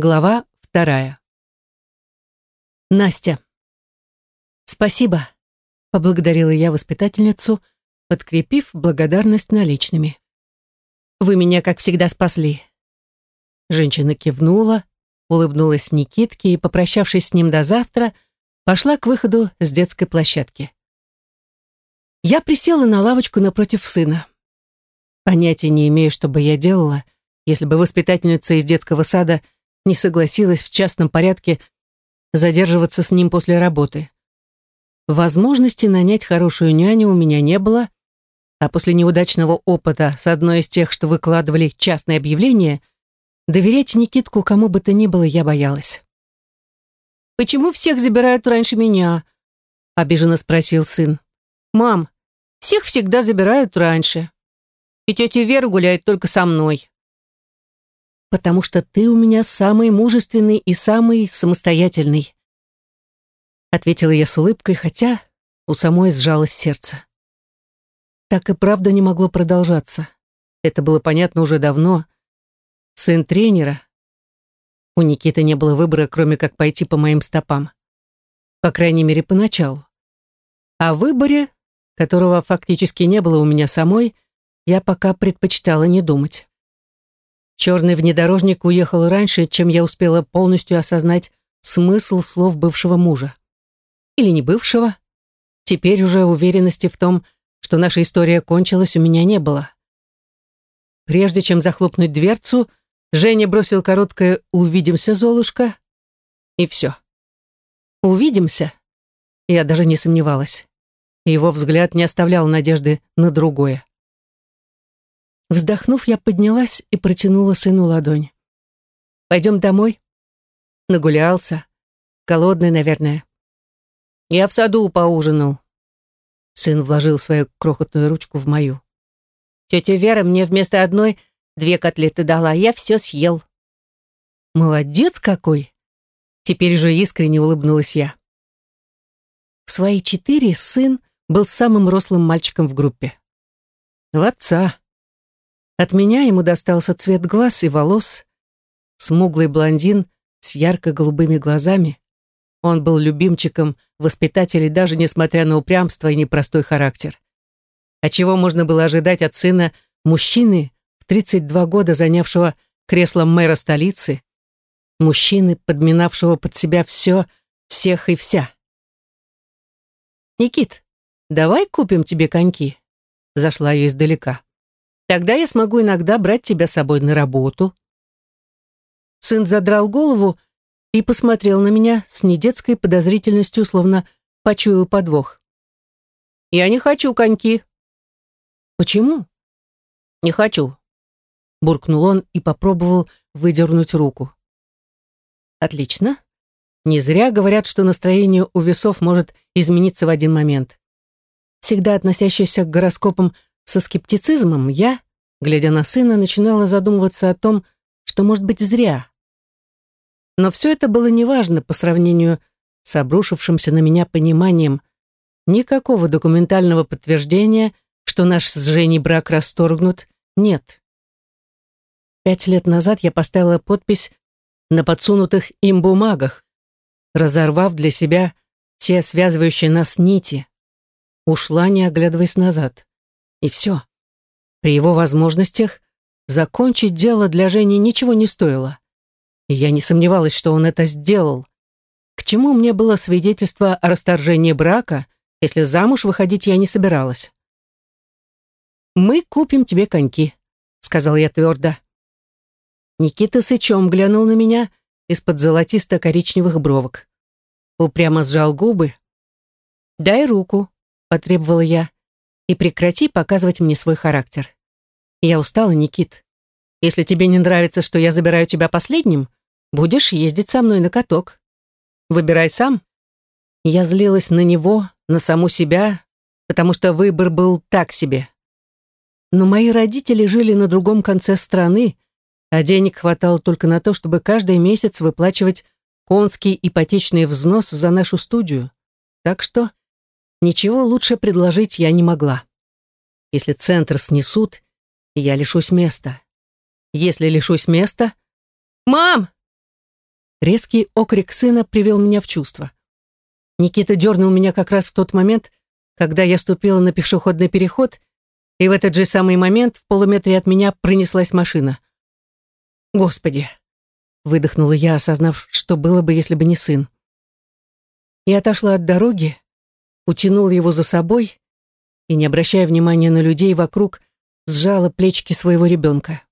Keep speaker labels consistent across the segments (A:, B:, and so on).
A: Глава вторая. Настя. «Спасибо», — поблагодарила я воспитательницу, подкрепив благодарность наличными. «Вы меня, как всегда, спасли». Женщина кивнула, улыбнулась Никитке и, попрощавшись с ним до завтра, пошла к выходу с детской площадки. Я присела на лавочку напротив сына. Понятия не имею, что бы я делала, если бы воспитательница из детского сада — не согласилась в частном порядке задерживаться с ним после работы. Возможности нанять хорошую няню у меня не было, а после неудачного опыта с одной из тех, что выкладывали частные объявления, доверять Никитку кому бы то ни было я боялась. «Почему всех забирают раньше меня?» — обиженно спросил сын. «Мам, всех всегда забирают раньше. И тетя Вера гуляет только со мной» потому что ты у меня самый мужественный и самый самостоятельный. Ответила я с улыбкой, хотя у самой сжалось сердце. Так и правда не могло продолжаться. Это было понятно уже давно. Сын тренера. У Никиты не было выбора, кроме как пойти по моим стопам. По крайней мере, поначалу. О выборе, которого фактически не было у меня самой, я пока предпочитала не думать. Черный внедорожник уехал раньше, чем я успела полностью осознать смысл слов бывшего мужа. Или не бывшего. Теперь уже уверенности в том, что наша история кончилась, у меня не было. Прежде чем захлопнуть дверцу, Женя бросил короткое «Увидимся, Золушка» и все. «Увидимся?» Я даже не сомневалась. Его взгляд не оставлял надежды на другое. Вздохнув, я поднялась и протянула сыну ладонь. «Пойдем домой?» Нагулялся. Голодный, наверное. «Я в саду поужинал». Сын вложил свою крохотную ручку в мою. «Тетя Вера мне вместо одной две котлеты дала, я все съел». «Молодец какой!» Теперь уже искренне улыбнулась я. В свои четыре сын был самым рослым мальчиком в группе. В отца от меня ему достался цвет глаз и волос, смуглый блондин с ярко-голубыми глазами. Он был любимчиком воспитателей, даже несмотря на упрямство и непростой характер. А чего можно было ожидать от сына мужчины, в 32 года занявшего кресло мэра столицы, мужчины, подминавшего под себя все, всех и вся? «Никит, давай купим тебе коньки», — зашла я издалека. Тогда я смогу иногда брать тебя с собой на работу». Сын задрал голову и посмотрел на меня с недетской подозрительностью, словно почуял подвох. «Я не хочу коньки». «Почему?» «Не хочу», — буркнул он и попробовал выдернуть руку. «Отлично. Не зря говорят, что настроение у весов может измениться в один момент. Всегда относящийся к гороскопам со скептицизмом я, глядя на сына, начинала задумываться о том, что, может быть, зря. Но все это было неважно по сравнению с обрушившимся на меня пониманием. Никакого документального подтверждения, что наш с Женей брак расторгнут, нет. Пять лет назад я поставила подпись на подсунутых им бумагах, разорвав для себя все связывающие нас нити. Ушла, не оглядываясь назад. И все. При его возможностях закончить дело для Жени ничего не стоило. И я не сомневалась, что он это сделал. К чему мне было свидетельство о расторжении брака, если замуж выходить я не собиралась? «Мы купим тебе коньки», — сказал я твердо. Никита сычом глянул на меня из-под золотисто-коричневых бровок. Упрямо сжал губы. «Дай руку», — потребовала я и прекрати показывать мне свой характер. Я устала, Никит. Если тебе не нравится, что я забираю тебя последним, будешь ездить со мной на каток. Выбирай сам. Я злилась на него, на саму себя, потому что выбор был так себе. Но мои родители жили на другом конце страны, а денег хватало только на то, чтобы каждый месяц выплачивать конский ипотечный взнос за нашу студию. Так что Ничего лучше предложить я не могла. Если центр снесут, я лишусь места. Если лишусь места... «Мам!» Резкий окрик сына привел меня в чувство. Никита дернул меня как раз в тот момент, когда я ступила на пешеходный переход, и в этот же самый момент в полуметре от меня пронеслась машина. «Господи!» — выдохнула я, осознав, что было бы, если бы не сын. Я отошла от дороги, утянула его за собой и, не обращая внимания на людей вокруг, сжала плечики своего ребенка.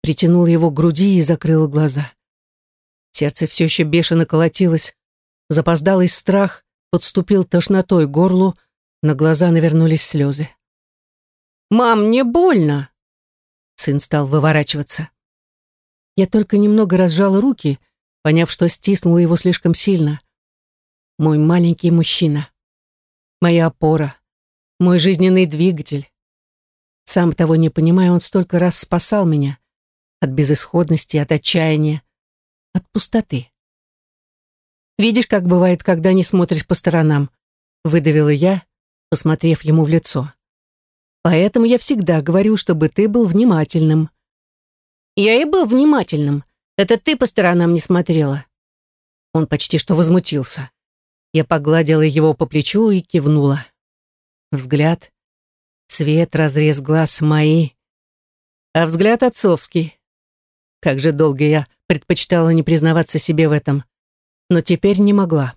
A: Притянула его к груди и закрыла глаза. Сердце все еще бешено колотилось, запоздалый страх подступил тошнотой к горлу, на глаза навернулись слезы. «Мам, мне больно!» Сын стал выворачиваться. Я только немного разжала руки, поняв, что стиснула его слишком сильно. Мой маленький мужчина. Моя опора. Мой жизненный двигатель. Сам того не понимая, он столько раз спасал меня. От безысходности, от отчаяния, от пустоты. «Видишь, как бывает, когда не смотришь по сторонам», выдавила я, посмотрев ему в лицо. «Поэтому я всегда говорю, чтобы ты был внимательным». «Я и был внимательным. Это ты по сторонам не смотрела». Он почти что возмутился. Я погладила его по плечу и кивнула. Взгляд, цвет, разрез глаз мои, а взгляд отцовский. Как же долго я предпочитала не признаваться себе в этом, но теперь не могла.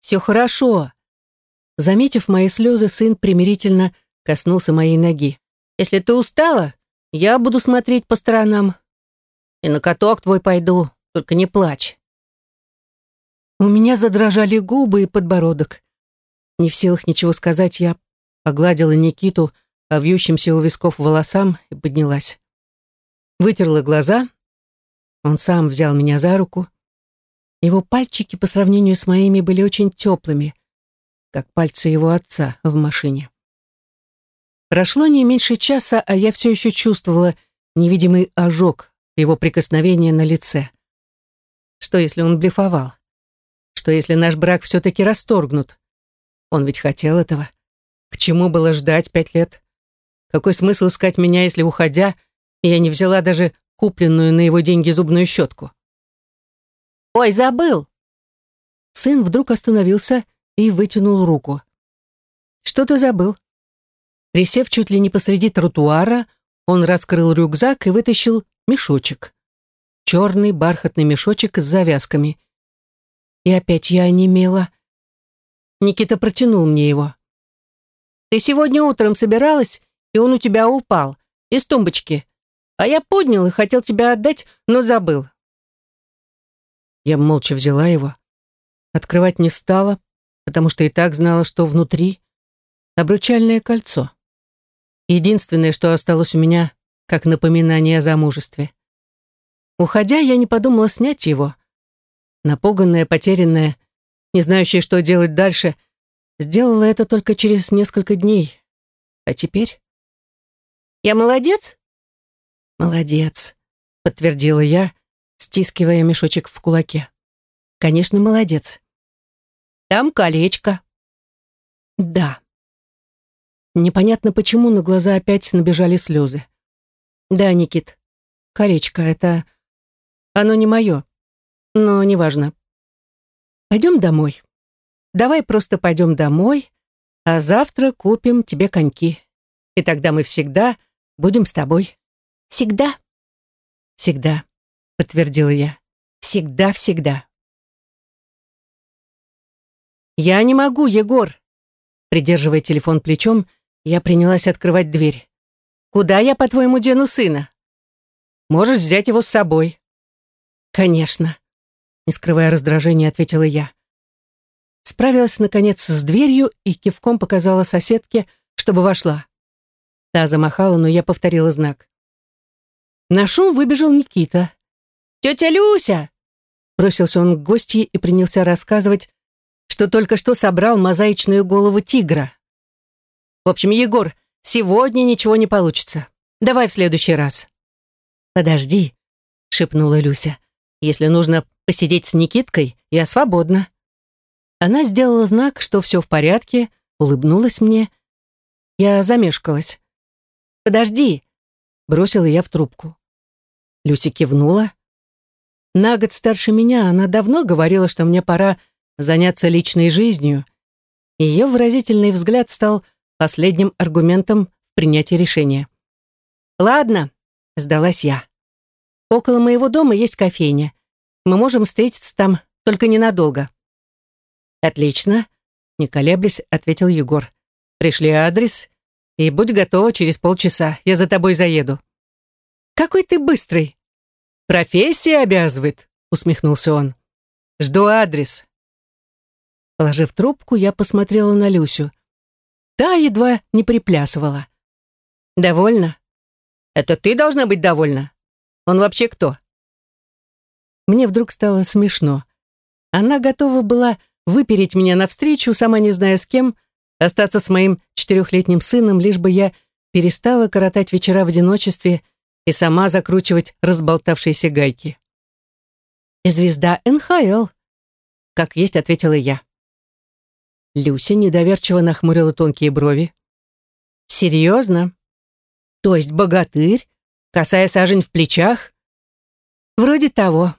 A: «Все хорошо». Заметив мои слезы, сын примирительно коснулся моей ноги. «Если ты устала, я буду смотреть по сторонам. И на каток твой пойду, только не плачь». У меня задрожали губы и подбородок. Не в силах ничего сказать, я погладила Никиту по вьющимся у висков волосам и поднялась. Вытерла глаза. Он сам взял меня за руку. Его пальчики по сравнению с моими были очень теплыми, как пальцы его отца в машине. Прошло не меньше часа, а я все еще чувствовала невидимый ожог его прикосновения на лице. Что, если он блефовал? Что, если наш брак все-таки расторгнут? Он ведь хотел этого. К чему было ждать пять лет? Какой смысл искать меня, если, уходя, я не взяла даже купленную на его деньги зубную щетку? «Ой, забыл!» Сын вдруг остановился и вытянул руку. «Что ты забыл?» Присев чуть ли не посреди тротуара, он раскрыл рюкзак и вытащил мешочек. Черный бархатный мешочек с завязками. И опять я онемела. Никита протянул мне его. Ты сегодня утром собиралась, и он у тебя упал. Из тумбочки. А я поднял и хотел тебя отдать, но забыл. Я молча взяла его. Открывать не стала, потому что и так знала, что внутри обручальное кольцо. Единственное, что осталось у меня, как напоминание о замужестве. Уходя, я не подумала снять его. Напуганная, потерянная, не знающая, что делать дальше, Сделала это только через несколько дней. А теперь? Я молодец? Молодец, подтвердила я, стискивая мешочек в кулаке. Конечно, молодец. Там колечко. Да. Непонятно почему на глаза опять набежали слезы. Да, Никит, колечко — это... Оно не мое, но неважно. Пойдем домой. Давай просто пойдем домой, а завтра купим тебе коньки. И тогда мы всегда будем с тобой. Всегда? Всегда, подтвердила я. Всегда-всегда. Я не могу, Егор. Придерживая телефон плечом, я принялась открывать дверь. Куда я, по-твоему, дену сына? Можешь взять его с собой. Конечно. Не скрывая раздражения, ответила я. Справилась, наконец, с дверью и кивком показала соседке, чтобы вошла. Та замахала, но я повторила знак. На шум выбежал Никита. «Тетя Люся!» Бросился он к гостье и принялся рассказывать, что только что собрал мозаичную голову тигра. «В общем, Егор, сегодня ничего не получится. Давай в следующий раз». «Подожди», — шепнула Люся. «Если нужно посидеть с Никиткой, я свободна». Она сделала знак, что все в порядке, улыбнулась мне. Я замешкалась. «Подожди!» — бросила я в трубку. Люси кивнула. На год старше меня она давно говорила, что мне пора заняться личной жизнью. Ее выразительный взгляд стал последним аргументом в принятии решения. «Ладно», — сдалась я. «Около моего дома есть кофейня. Мы можем встретиться там, только ненадолго». «Отлично», — не колеблясь, ответил Егор. «Пришли адрес, и будь готова через полчаса. Я за тобой заеду». «Какой ты быстрый!» «Профессия обязывает», — усмехнулся он. «Жду адрес». Положив трубку, я посмотрела на Люсю. Та едва не приплясывала. «Довольно?» «Это ты должна быть довольна? Он вообще кто?» Мне вдруг стало смешно. Она готова была выпереть меня навстречу, сама не зная с кем, остаться с моим четырехлетним сыном, лишь бы я перестала коротать вечера в одиночестве и сама закручивать разболтавшиеся гайки. «Звезда НХЛ», — как есть ответила я. Люся недоверчиво нахмурила тонкие брови. «Серьезно? То есть богатырь, касая сажень в плечах?» «Вроде того».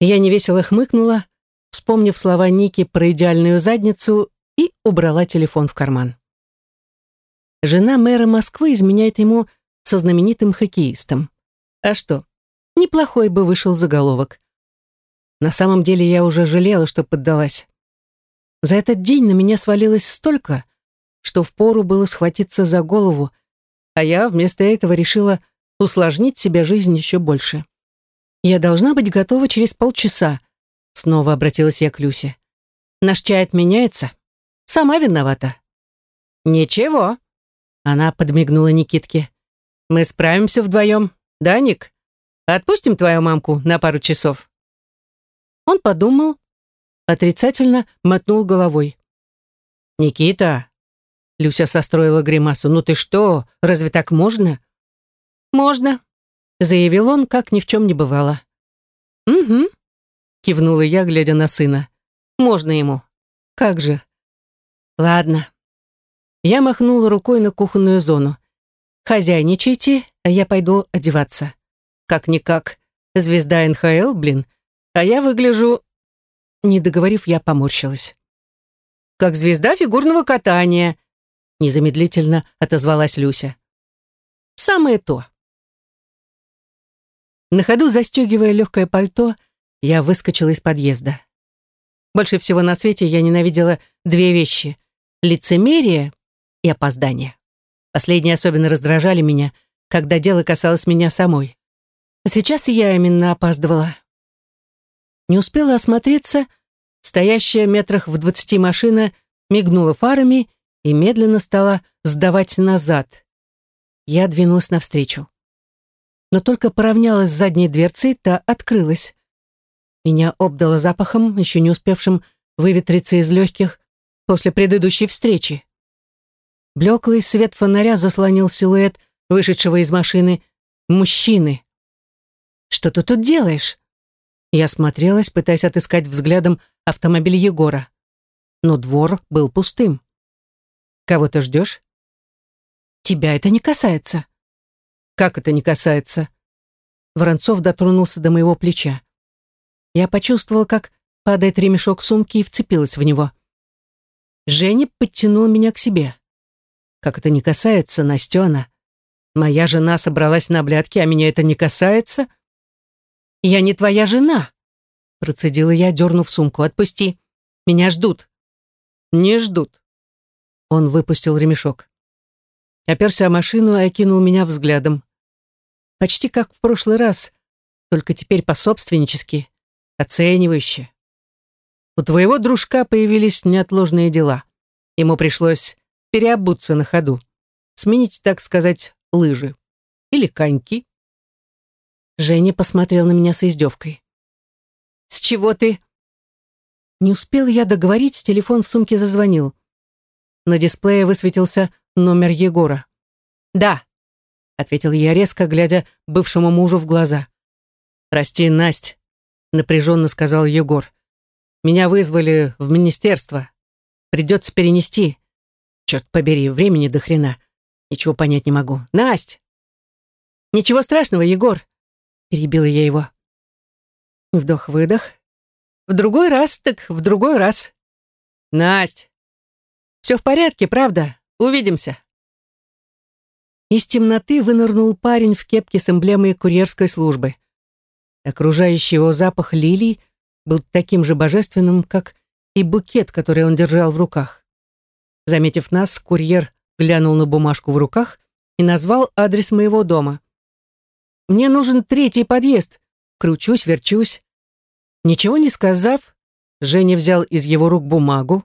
A: Я невесело хмыкнула, вспомнив слова Ники про идеальную задницу, и убрала телефон в карман. Жена мэра Москвы изменяет ему со знаменитым хоккеистом. А что? Неплохой бы вышел заголовок. На самом деле я уже жалела, что поддалась. За этот день на меня свалилось столько, что впору было схватиться за голову, а я вместо этого решила усложнить себе жизнь еще больше. «Я должна быть готова через полчаса», — снова обратилась я к Люсе. «Наш чай отменяется. Сама виновата». «Ничего», — она подмигнула Никитке. Мы справимся вдвоем, да, Ник? Отпустим твою мамку на пару часов?» Он подумал, отрицательно мотнул головой. «Никита!» Люся состроила гримасу. «Ну ты что, разве так можно?» «Можно», — заявил он, как ни в чем не бывало. «Угу», — кивнула я, глядя на сына. «Можно ему. Как же?» «Ладно». Я махнула рукой на кухонную зону. Хозяйничайте, а я пойду одеваться. Как-никак, звезда НХЛ, блин, а я выгляжу...» Не договорив, я поморщилась. «Как звезда фигурного катания», незамедлительно отозвалась Люся. «Самое то». На ходу застегивая легкое пальто, я выскочила из подъезда. Больше всего на свете я ненавидела две вещи — лицемерие и опоздание. Последние особенно раздражали меня, когда дело касалось меня самой. сейчас я именно опаздывала. Не успела осмотреться, стоящая метрах в двадцати машина мигнула фарами и медленно стала сдавать назад. Я двинулась навстречу. Но только поравнялась с задней дверцей, та открылась. Меня обдало запахом, еще не успевшим выветриться из легких после предыдущей встречи. Блеклый свет фонаря заслонил силуэт вышедшего из машины мужчины. «Что ты тут делаешь?» Я смотрелась, пытаясь отыскать взглядом автомобиль Егора. Но двор был пустым. «Кого ты ждешь?» «Тебя это не касается». «Как это не касается?» Воронцов дотронулся до моего плеча. Я почувствовала, как падает ремешок сумки и вцепилась в него. Женя подтянул меня к себе. Как это не касается Настена? Моя жена собралась на блядки, а меня это не касается? Я не твоя жена, процедила я, дернув сумку. Отпусти. Меня ждут. Не ждут. Он выпустил ремешок. Оперся о машину и окинул меня взглядом. Почти как в прошлый раз, только теперь пособственнически, оценивающе. У твоего дружка появились неотложные дела. Ему пришлось переобуться на ходу, сменить, так сказать, лыжи или коньки. Женя посмотрел на меня с издевкой. «С чего ты?» Не успел я договорить, телефон в сумке зазвонил. На дисплее высветился номер Егора. «Да», — ответил я резко, глядя бывшему мужу в глаза. «Прости, Насть», — напряженно сказал Егор. «Меня вызвали в министерство. Придется перенести. Черт побери, времени до хрена. Ничего понять не могу. Насть! Ничего страшного, Егор, перебила я его. Вдох-выдох. В другой раз, так в другой раз. Насть, все в порядке, правда? Увидимся. Из темноты вынырнул парень в кепке с эмблемой курьерской службы. Окружающий его запах лилий был таким же божественным, как и букет, который он держал в руках. Заметив нас, курьер глянул на бумажку в руках и назвал адрес моего дома. «Мне нужен третий подъезд». Кручусь, верчусь. Ничего не сказав, Женя взял из его рук бумагу.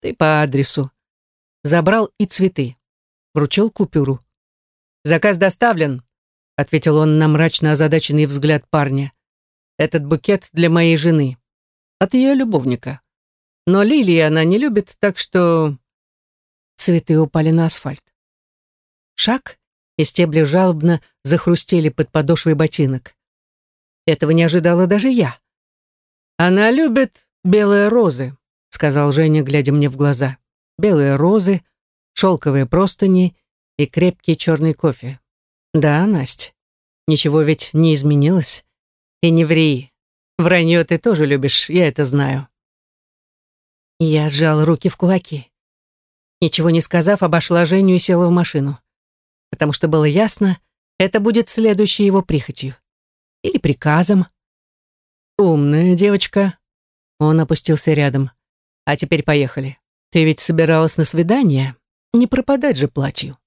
A: «Ты по адресу». Забрал и цветы. Вручил купюру. «Заказ доставлен», — ответил он на мрачно озадаченный взгляд парня. «Этот букет для моей жены. От ее любовника. Но лилии она не любит, так что...» Цветы упали на асфальт. Шаг, и стебли жалобно захрустели под подошвой ботинок. Этого не ожидала даже я. «Она любит белые розы», — сказал Женя, глядя мне в глаза. «Белые розы, шелковые простыни и крепкий черный кофе. Да, Настя, ничего ведь не изменилось. И не ври. Вранье ты тоже любишь, я это знаю. Я сжал руки в кулаки. Ничего не сказав, обошла Женю и села в машину. Потому что было ясно, это будет следующей его прихотью. Или приказом. «Умная девочка». Он опустился рядом. «А теперь поехали. Ты ведь собиралась на свидание? Не пропадать же платью».